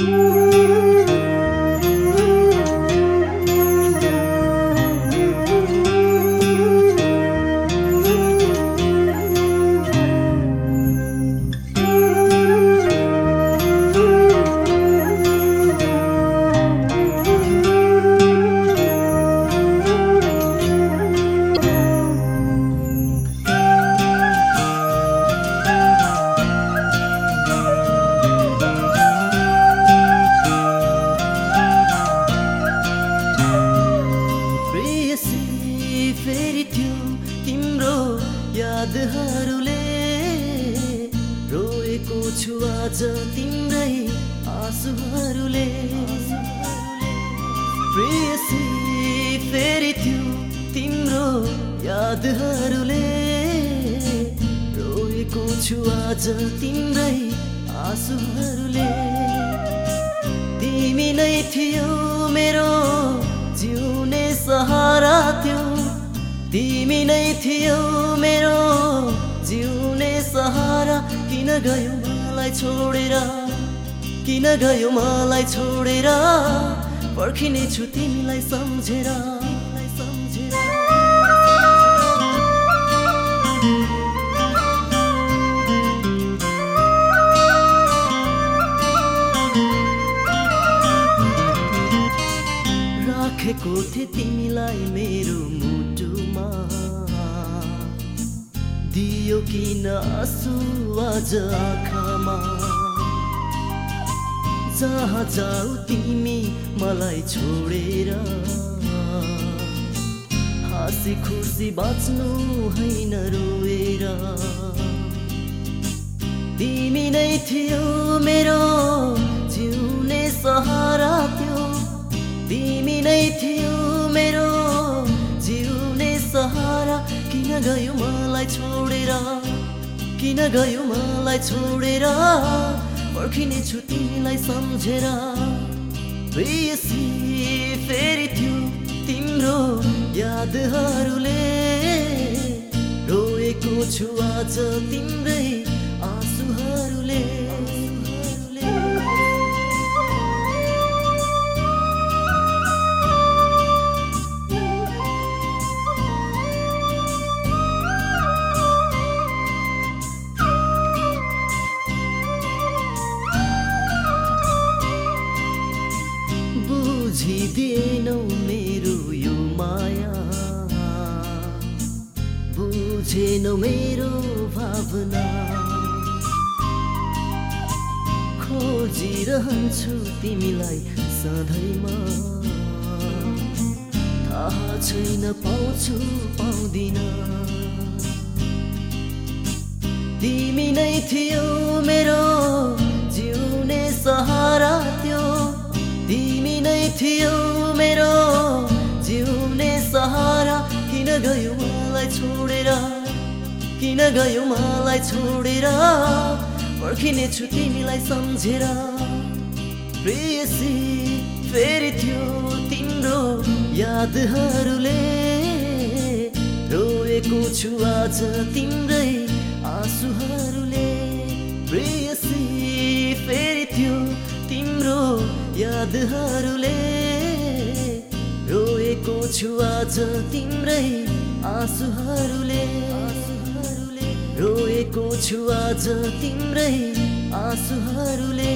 Ooh. यादहरूले रोएको छु आज तिम्रै आँसुहरूले। प्रेसी फेरि थियो तिम्रो यादहरूले। रोएको छु आज तिम्रै आँसुहरूले। तिमी नै थियो मेरो जिउने सहारा त्यो। तिमी नै थियो मेरो जिउने सहारा किन गयो मलाई छोडेर? किन गयो मलाई छोडेर? पर्खिने छु तिमीलाई सम्झेर। राखेको थिएँ तिमीलाई मेरो दियो किन आँसु आज आँखामा जहाँ जाऊ तिमी मलाई छोडेर। हाँसी खुसी बाँच्नु होइन रोएर। तिमी नै थियो मेरो गयो मलाई छोडेर? किन गयो मलाई छोडेर? पर्खिने छु तिमीलाई सम्झेर फेरि थियो तिम्रो यादहरूले। रोएको छु आज तिम्रै आँसुहरूले। बुझेनौ मेरो भावना। खोजिरहन्छु तिमीलाई सधैँमा। थाहा छैन पाउँछु पाउँदिन। तिमी नै थियो मेरो जिउने सहारा त्यो। तिमी नै थियो मेरो जिउने सहारा। किन गयो मलाई छोडेर? किन गयो मलाई छोडेर। पर्खिने छु तिमीलाई सम्झेर। प्रेयसी फेरि थियो तिम्रो यादहरूले। रोएको छु आज तिम्रै आँसुहरूले। प्रेयसी फेरि थियो तिम्रो यादहरूले। रोएको छु आज तिम्रै आँसुहरूले। रोएको छु आज तिम्रै आँसुहरूले।